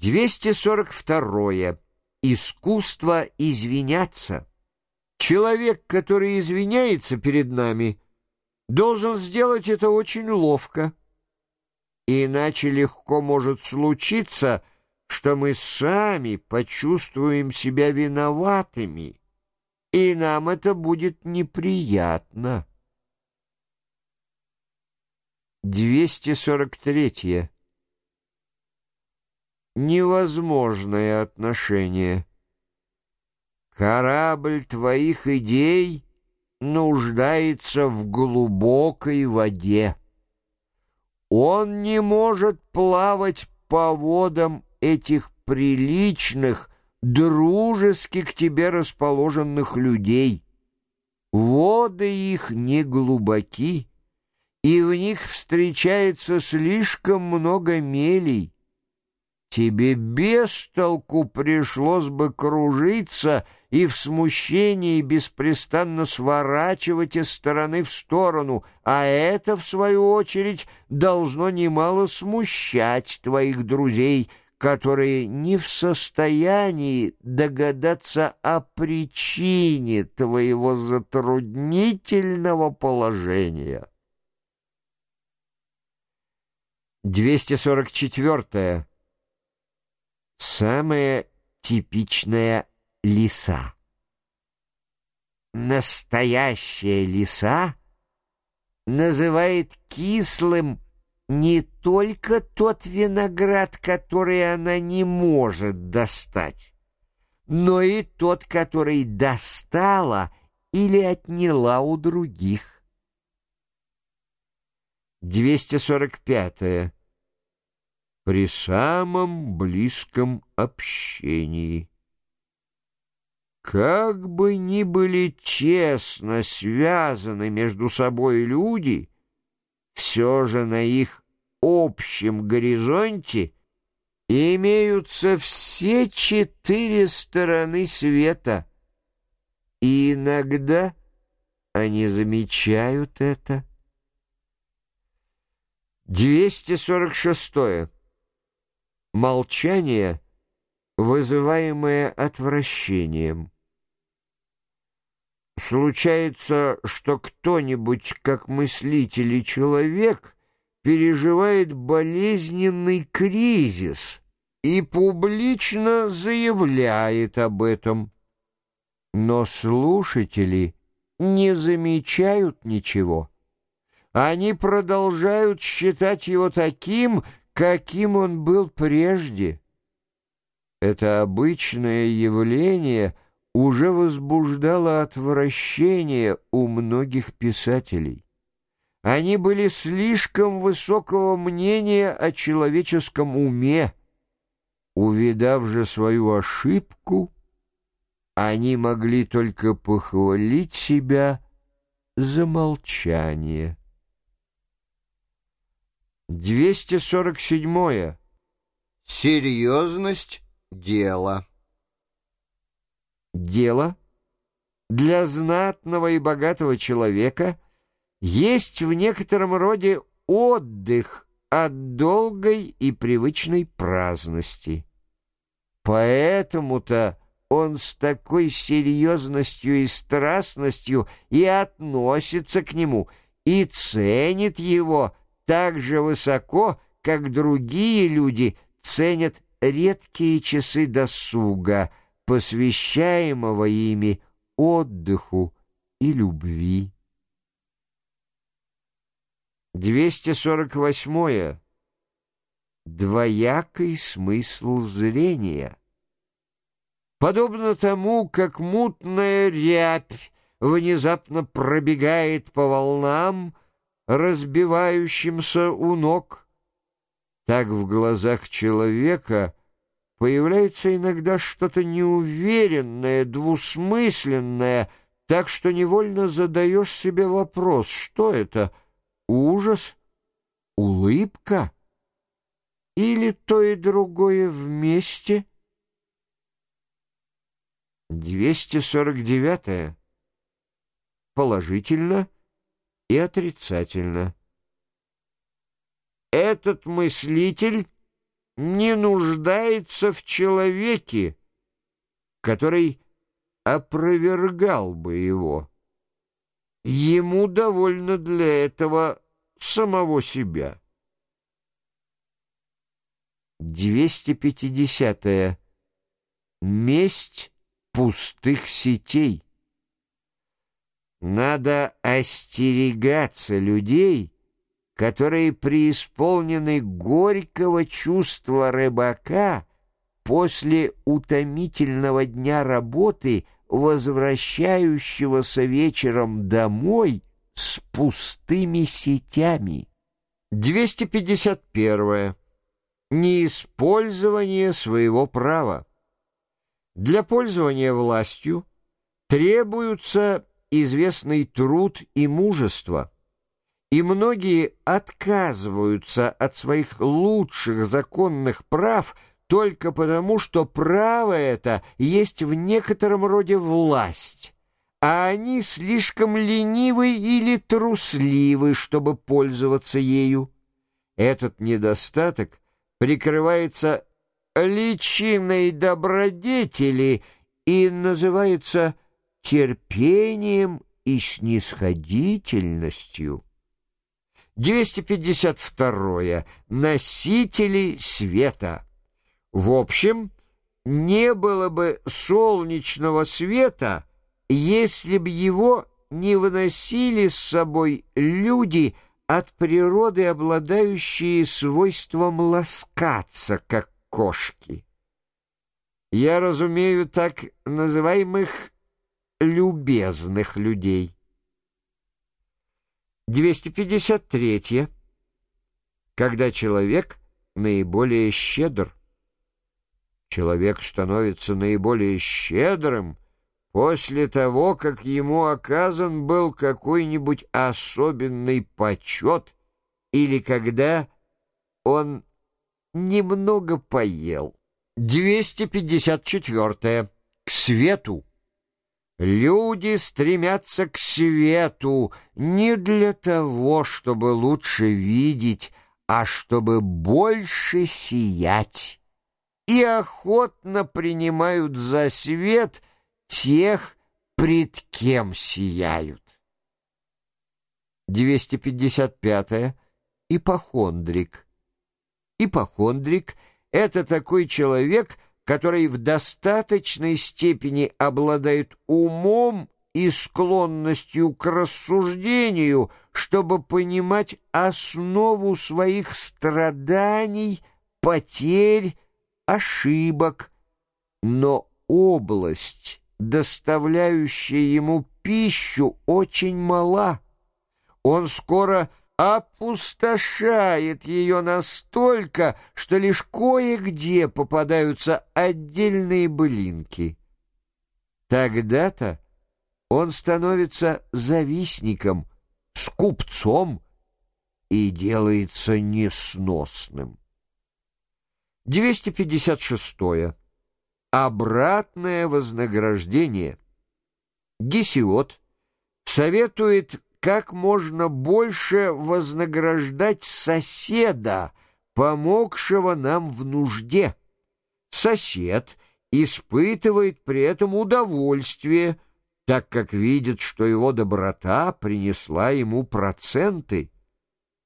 242. Искусство извиняться. Человек, который извиняется перед нами, должен сделать это очень ловко. Иначе легко может случиться, что мы сами почувствуем себя виноватыми, и нам это будет неприятно. 243 невозможное отношение. Корабль твоих идей нуждается в глубокой воде. Он не может плавать по водам этих приличных, дружески к тебе расположенных людей. Воды их не глубоки, и в них встречается слишком много мелей. Тебе без толку пришлось бы кружиться и в смущении беспрестанно сворачивать из стороны в сторону, а это, в свою очередь, должно немало смущать твоих друзей, которые не в состоянии догадаться о причине твоего затруднительного положения. 244. Самая типичная лиса. Настоящая лиса называет кислым не только тот виноград, который она не может достать, но и тот, который достала или отняла у других. 245. -е при самом близком общении. Как бы ни были честно связаны между собой люди, все же на их общем горизонте имеются все четыре стороны света, и иногда они замечают это. 246. Молчание, вызываемое отвращением. Случается, что кто-нибудь, как мыслитель и человек, переживает болезненный кризис и публично заявляет об этом. Но слушатели не замечают ничего. Они продолжают считать его таким, каким он был прежде. Это обычное явление уже возбуждало отвращение у многих писателей. Они были слишком высокого мнения о человеческом уме. Увидав же свою ошибку, они могли только похвалить себя за молчание. 247. Серьезность дела. Дело для знатного и богатого человека есть в некотором роде отдых от долгой и привычной праздности. Поэтому-то он с такой серьезностью и страстностью и относится к нему, и ценит его, так же высоко, как другие люди ценят редкие часы досуга, посвящаемого ими отдыху и любви. 248. Двоякий смысл зрения. Подобно тому, как мутная рябь внезапно пробегает по волнам, разбивающимся у ног. Так в глазах человека появляется иногда что-то неуверенное, двусмысленное, так что невольно задаешь себе вопрос, что это, ужас, улыбка или то и другое вместе? 249. -е. Положительно — и отрицательно. Этот мыслитель не нуждается в человеке, который опровергал бы его. Ему довольно для этого самого себя. 250. -е. Месть пустых сетей. Надо остерегаться людей, которые преисполнены горького чувства рыбака после утомительного дня работы, возвращающегося вечером домой с пустыми сетями. 251. Неиспользование своего права. Для пользования властью требуются известный труд и мужество, и многие отказываются от своих лучших законных прав только потому, что право это есть в некотором роде власть, а они слишком ленивы или трусливы, чтобы пользоваться ею. Этот недостаток прикрывается личиной добродетели и называется терпением и снисходительностью. 252. Носители света. В общем, не было бы солнечного света, если б его не выносили с собой люди от природы, обладающие свойством ласкаться, как кошки. Я разумею так называемых любезных людей. 253. Когда человек наиболее щедр. Человек становится наиболее щедрым после того, как ему оказан был какой-нибудь особенный почет или когда он немного поел. 254. К свету. Люди стремятся к свету не для того, чтобы лучше видеть, а чтобы больше сиять, и охотно принимают за свет тех, пред кем сияют. 255. -е. Ипохондрик. Ипохондрик — это такой человек, который в достаточной степени обладает умом и склонностью к рассуждению, чтобы понимать основу своих страданий, потерь, ошибок, но область, доставляющая ему пищу, очень мала. Он скоро опустошает ее настолько, что лишь кое-где попадаются отдельные былинки. Тогда-то он становится завистником, скупцом и делается несносным. 256. -е. Обратное вознаграждение. Гесиод советует как можно больше вознаграждать соседа, помогшего нам в нужде. Сосед испытывает при этом удовольствие, так как видит, что его доброта принесла ему проценты.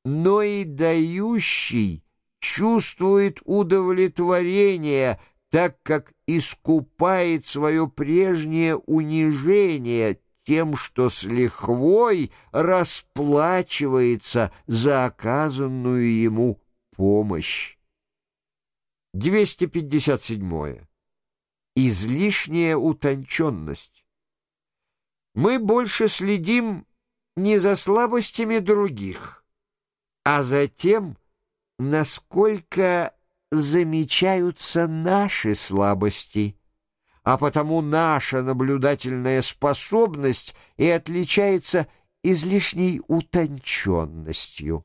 Но и дающий чувствует удовлетворение, так как искупает свое прежнее унижение тем, что с лихвой расплачивается за оказанную ему помощь. 257. Излишняя утонченность. Мы больше следим не за слабостями других, а за тем, насколько замечаются наши слабости а потому наша наблюдательная способность и отличается излишней утонченностью.